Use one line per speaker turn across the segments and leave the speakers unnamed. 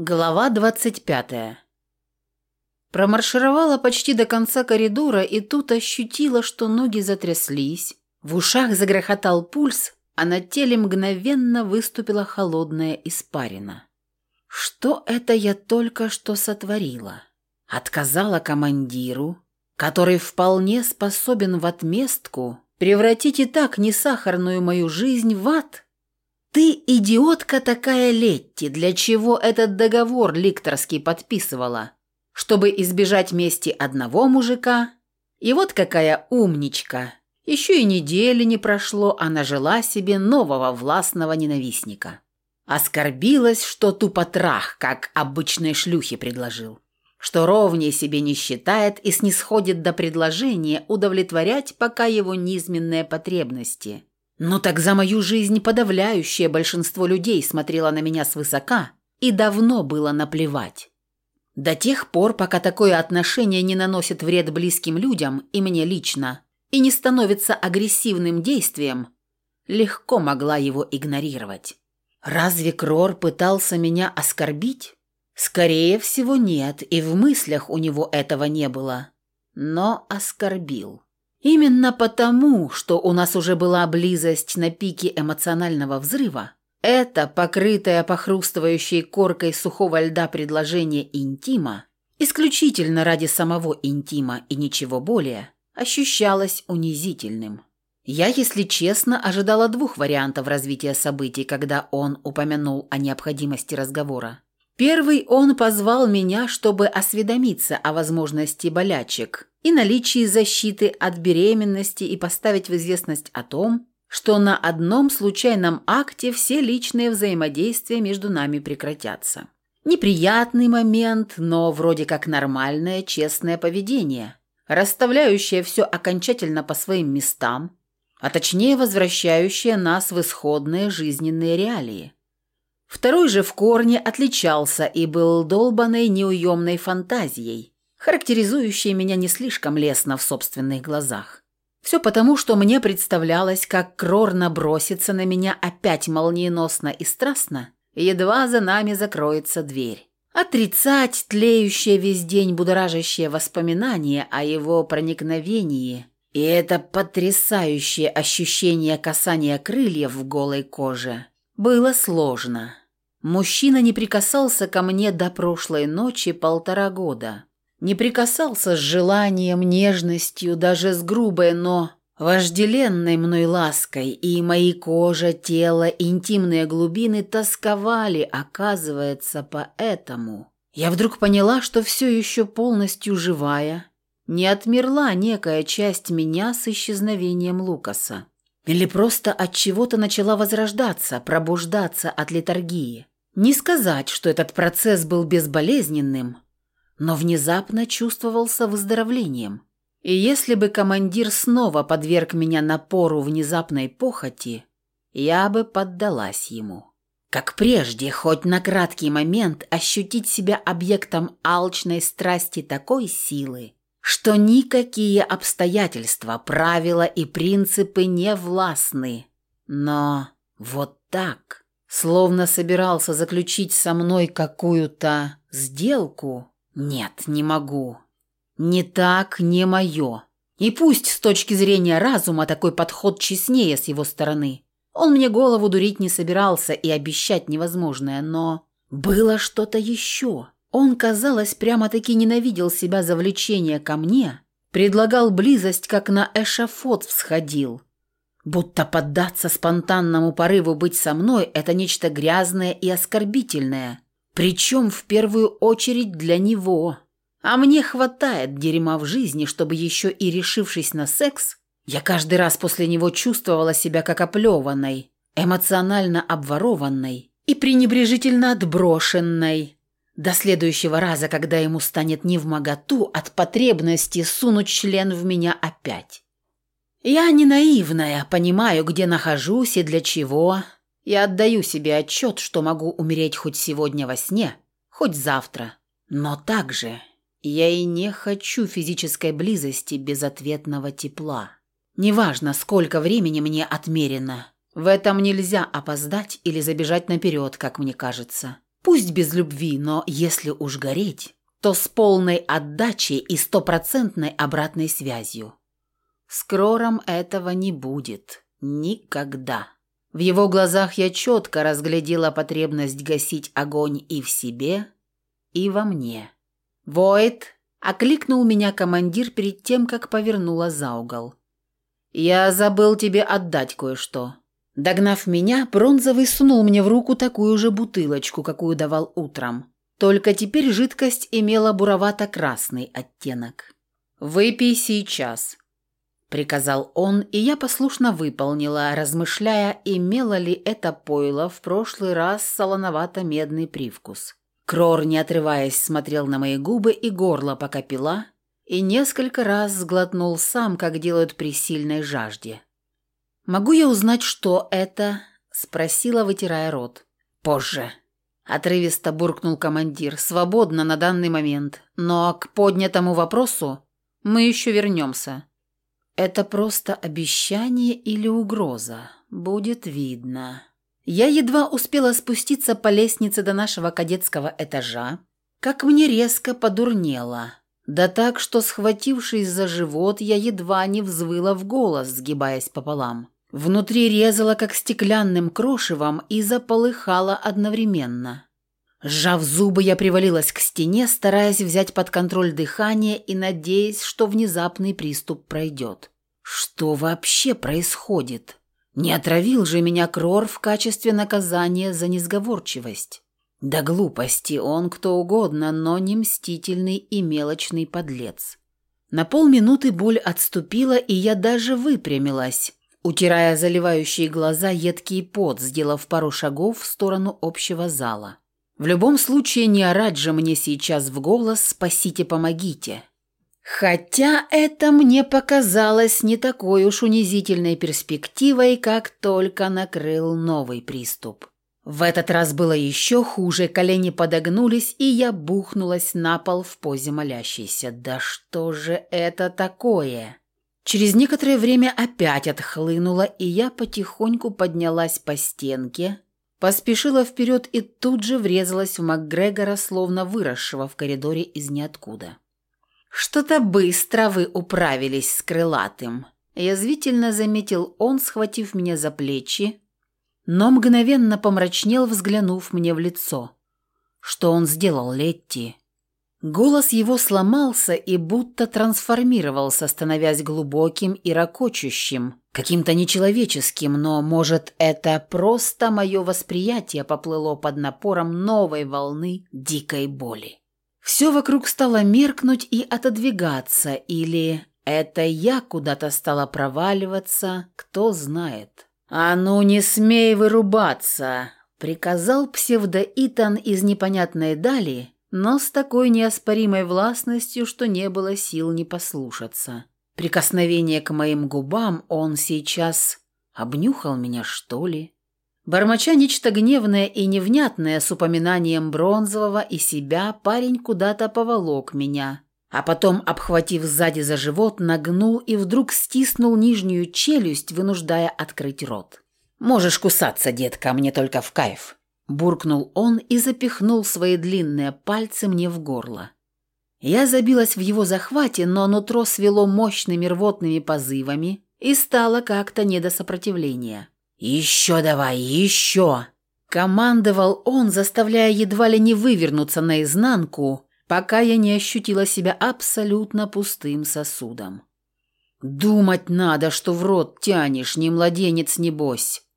Глава 25. Промаршировала почти до конца коридора и тут ощутила, что ноги затряслись, в ушах загрохотал пульс, а на теле мгновенно выступила холодная испарина. Что это я только что сотворила? Отказала командиру, который вполне способен в отместку превратить и так несахарную мою жизнь в ад – «Ты идиотка такая, Летти, для чего этот договор ликторский подписывала? Чтобы избежать мести одного мужика? И вот какая умничка! Еще и недели не прошло, а нажила себе нового властного ненавистника. Оскорбилась, что тупотрах, как обычной шлюхе предложил. Что ровнее себе не считает и снисходит до предложения удовлетворять пока его низменные потребности – но так за мою жизнь подавляющее большинство людей смотрело на меня свысока и давно было наплевать. До тех пор, пока такое отношение не наносит вред близким людям и мне лично, и не становится агрессивным действием, легко могла его игнорировать. Разве Крор пытался меня оскорбить? Скорее всего, нет, и в мыслях у него этого не было. Но оскорбил. Именно потому, что у нас уже была близость на пике эмоционального взрыва, это, покрытое похрустывающей коркой сухого льда предложение интима, исключительно ради самого интима и ничего более, ощущалось унизительным. Я, если честно, ожидала двух вариантов развития событий, когда он упомянул о необходимости разговора. Первый он позвал меня, чтобы осведомиться о возможности болячек, и наличии защиты от беременности и поставить в известность о том, что на одном случайном акте все личные взаимодействия между нами прекратятся. Неприятный момент, но вроде как нормальное, честное поведение, расставляющее все окончательно по своим местам, а точнее возвращающее нас в исходные жизненные реалии. Второй же в корне отличался и был долбанной неуемной фантазией – характеризующие меня не слишком лестно в собственных глазах. Все потому, что мне представлялось, как Крор набросится на меня опять молниеносно и страстно, едва за нами закроется дверь. Отрицать тлеющее весь день будоражащее воспоминание о его проникновении и это потрясающее ощущение касания крыльев в голой коже было сложно. Мужчина не прикасался ко мне до прошлой ночи полтора года не прикасался с желанием, нежностью, даже с грубой, но вожделенной мной лаской, и мои кожа, тело, интимные глубины тосковали, оказывается, поэтому. Я вдруг поняла, что все еще полностью живая, не отмерла некая часть меня с исчезновением Лукаса. Или просто от чего-то начала возрождаться, пробуждаться от литургии. Не сказать, что этот процесс был безболезненным – но внезапно чувствовался выздоровлением. И если бы командир снова подверг меня напору внезапной похоти, я бы поддалась ему. Как прежде, хоть на краткий момент ощутить себя объектом алчной страсти такой силы, что никакие обстоятельства, правила и принципы не властны. Но вот так, словно собирался заключить со мной какую-то сделку, «Нет, не могу. Не так, не мое. И пусть с точки зрения разума такой подход честнее с его стороны. Он мне голову дурить не собирался и обещать невозможное, но... Было что-то еще. Он, казалось, прямо-таки ненавидел себя за влечение ко мне, предлагал близость, как на эшафот всходил. Будто поддаться спонтанному порыву быть со мной – это нечто грязное и оскорбительное – причем в первую очередь для него. А мне хватает дерьма в жизни, чтобы еще и решившись на секс, я каждый раз после него чувствовала себя как оплеванной, эмоционально обворованной и пренебрежительно отброшенной. До следующего раза, когда ему станет невмоготу от потребности сунуть член в меня опять. Я не наивная, понимаю, где нахожусь и для чего, я отдаю себе отчет, что могу умереть хоть сегодня во сне, хоть завтра. Но также я и не хочу физической близости без ответного тепла. Неважно, сколько времени мне отмерено. В этом нельзя опоздать или забежать наперед, как мне кажется. Пусть без любви, но если уж гореть, то с полной отдачей и стопроцентной обратной связью. С Крором этого не будет. Никогда. В его глазах я четко разглядела потребность гасить огонь и в себе, и во мне. «Войт!» – окликнул меня командир перед тем, как повернула за угол. «Я забыл тебе отдать кое-что». Догнав меня, Бронзовый сунул мне в руку такую же бутылочку, какую давал утром. Только теперь жидкость имела буровато-красный оттенок. «Выпей сейчас», — приказал он, и я послушно выполнила, размышляя, имело ли это пойло в прошлый раз солоновато-медный привкус. Крор, не отрываясь, смотрел на мои губы и горло, пока пила, и несколько раз сглотнул сам, как делают при сильной жажде. «Могу я узнать, что это?» – спросила, вытирая рот. «Позже», – отрывисто буркнул командир. «Свободно на данный момент, но к поднятому вопросу мы еще вернемся». «Это просто обещание или угроза? Будет видно». Я едва успела спуститься по лестнице до нашего кадетского этажа, как мне резко подурнело. Да так, что, схватившись за живот, я едва не взвыла в голос, сгибаясь пополам. Внутри резала, как стеклянным крошевом, и заполыхала одновременно. Сжав зубы, я привалилась к стене, стараясь взять под контроль дыхание и надеясь, что внезапный приступ пройдет. Что вообще происходит? Не отравил же меня Крор в качестве наказания за несговорчивость. Да глупости, он кто угодно, но не мстительный и мелочный подлец. На полминуты боль отступила, и я даже выпрямилась, утирая заливающие глаза едкий пот, сделав пару шагов в сторону общего зала. В любом случае не орать же мне сейчас в голос «спасите, помогите». Хотя это мне показалось не такой уж унизительной перспективой, как только накрыл новый приступ. В этот раз было еще хуже, колени подогнулись, и я бухнулась на пол в позе молящейся. «Да что же это такое?» Через некоторое время опять отхлынуло, и я потихоньку поднялась по стенке, поспешила вперед и тут же врезалась в МакГрегора, словно выросшего в коридоре из ниоткуда. «Что-то быстро вы управились с крылатым», – язвительно заметил он, схватив меня за плечи, но мгновенно помрачнел, взглянув мне в лицо. «Что он сделал, Летти?» Голос его сломался и будто трансформировался, становясь глубоким и ракочущим, каким-то нечеловеческим, но, может, это просто мое восприятие поплыло под напором новой волны дикой боли. Все вокруг стало меркнуть и отодвигаться, или это я куда-то стала проваливаться, кто знает. «А ну не смей вырубаться!» — приказал псевдоитан из непонятной дали, но с такой неоспоримой властностью, что не было сил не послушаться. Прикосновение к моим губам он сейчас обнюхал меня, что ли? Бормоча нечто гневное и невнятное с упоминанием Бронзового и себя, парень куда-то поволок меня, а потом, обхватив сзади за живот, нагнул и вдруг стиснул нижнюю челюсть, вынуждая открыть рот. «Можешь кусаться, детка, мне только в кайф», – буркнул он и запихнул свои длинные пальцы мне в горло. Я забилась в его захвате, но нутро свело мощными рвотными позывами и стало как-то не до сопротивления. «Еще давай, еще!» Командовал он, заставляя едва ли не вывернуться наизнанку, пока я не ощутила себя абсолютно пустым сосудом. «Думать надо, что в рот тянешь, не младенец, небось!»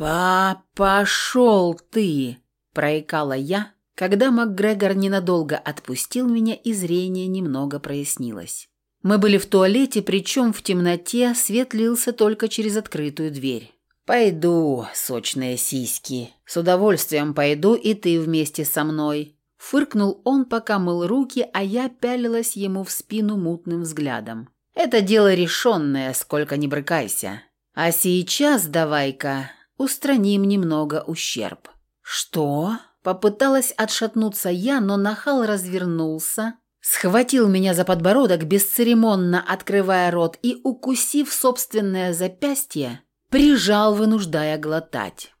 «Па, пошел ты!» – проикала я, когда МакГрегор ненадолго отпустил меня и зрение немного прояснилось. Мы были в туалете, причем в темноте свет лился только через открытую дверь. «Пойду, сочные сиськи. С удовольствием пойду, и ты вместе со мной». Фыркнул он, пока мыл руки, а я пялилась ему в спину мутным взглядом. «Это дело решенное, сколько не брыкайся. А сейчас давай-ка устраним немного ущерб». «Что?» Попыталась отшатнуться я, но нахал развернулся, схватил меня за подбородок, бесцеремонно открывая рот и, укусив собственное запястье, прижал, вынуждая глотать.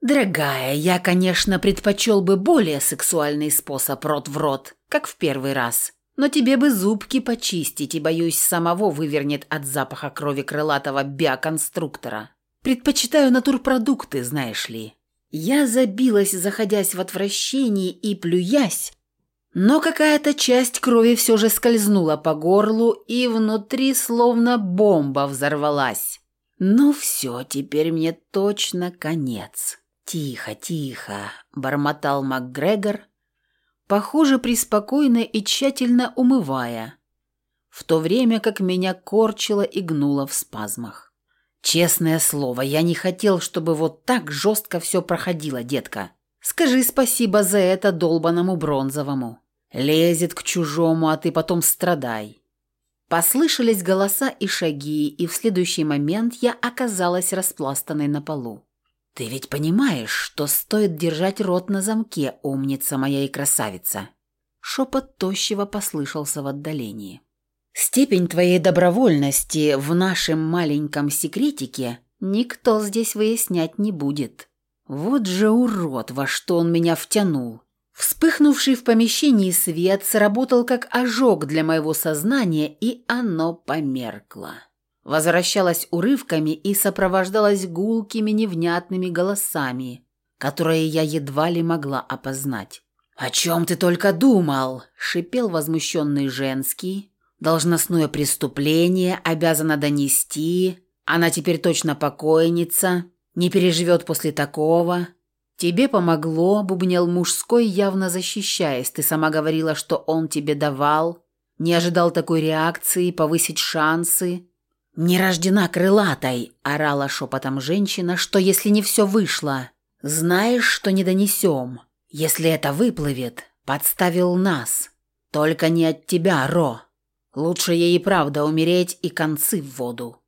«Дорогая, я, конечно, предпочел бы более сексуальный способ рот в рот, как в первый раз. Но тебе бы зубки почистить, и, боюсь, самого вывернет от запаха крови крылатого биоконструктора. Предпочитаю натурпродукты, знаешь ли». Я забилась, заходясь в отвращении и плюясь, но какая-то часть крови все же скользнула по горлу, и внутри словно бомба взорвалась. «Ну все, теперь мне точно конец». «Тихо, тихо», – бормотал МакГрегор, похоже, преспокойно и тщательно умывая, в то время как меня корчило и гнуло в спазмах. «Честное слово, я не хотел, чтобы вот так жестко все проходило, детка. Скажи спасибо за это долбанному бронзовому. Лезет к чужому, а ты потом страдай». Послышались голоса и шаги, и в следующий момент я оказалась распластанной на полу. «Ты ведь понимаешь, что стоит держать рот на замке, умница моя и красавица!» Шепот тощего послышался в отдалении. «Степень твоей добровольности в нашем маленьком секретике никто здесь выяснять не будет. Вот же урод, во что он меня втянул!» Вспыхнувший в помещении свет сработал как ожог для моего сознания, и оно померкло возвращалась урывками и сопровождалась гулкими невнятными голосами, которые я едва ли могла опознать. «О чем ты только думал?» – шипел возмущенный женский. «Должностное преступление обязана донести. Она теперь точно покойница. Не переживет после такого. Тебе помогло», – бубнел мужской, явно защищаясь. «Ты сама говорила, что он тебе давал. Не ожидал такой реакции, повысить шансы. «Не рождена крылатой!» – орала шепотом женщина, что если не все вышло. «Знаешь, что не донесем. Если это выплывет, подставил нас. Только не от тебя, Ро. Лучше ей и правда умереть и концы в воду».